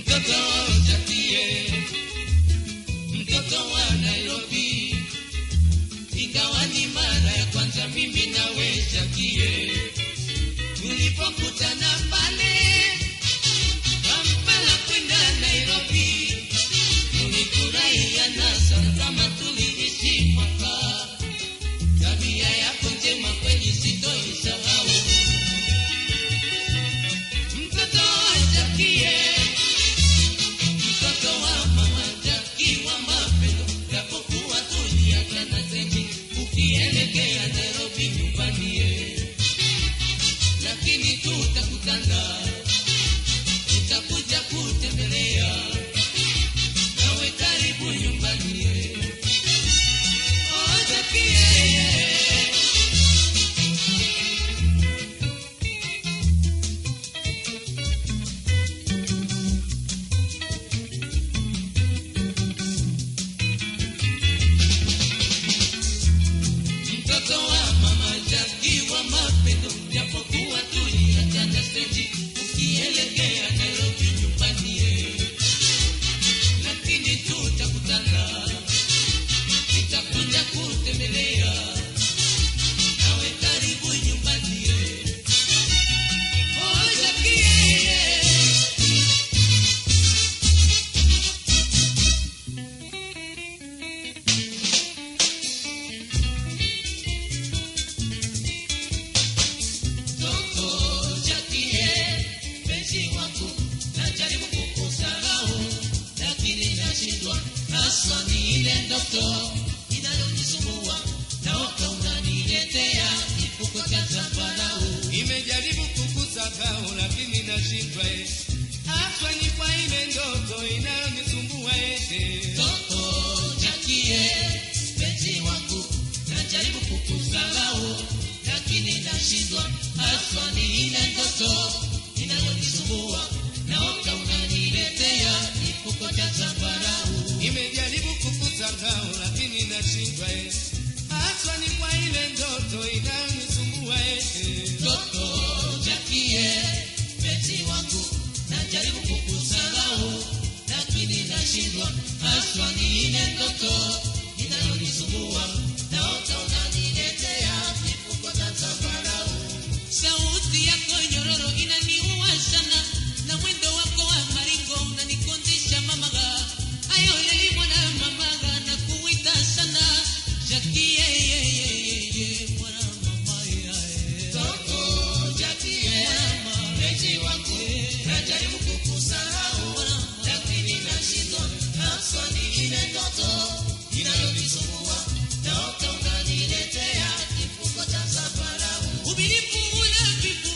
Cantando ukielekea Nairobi nyumbani lakini tutakutana, Haswa ni ile ndoto inayonisumbua, naota unaniletea kifuko zambarau. Nimejaribu kukusahau lakini nashindwa. Haswa ni kwa ile ndoto inayonisumbua. Toto Jakie, penzi wangu, najaribu kukusahau, lakini nashindwa. Haswa ni ile eh. Jakie, penzi wangu, najaribu kukusahau, lakini nashindwa. Ndoto people will have people.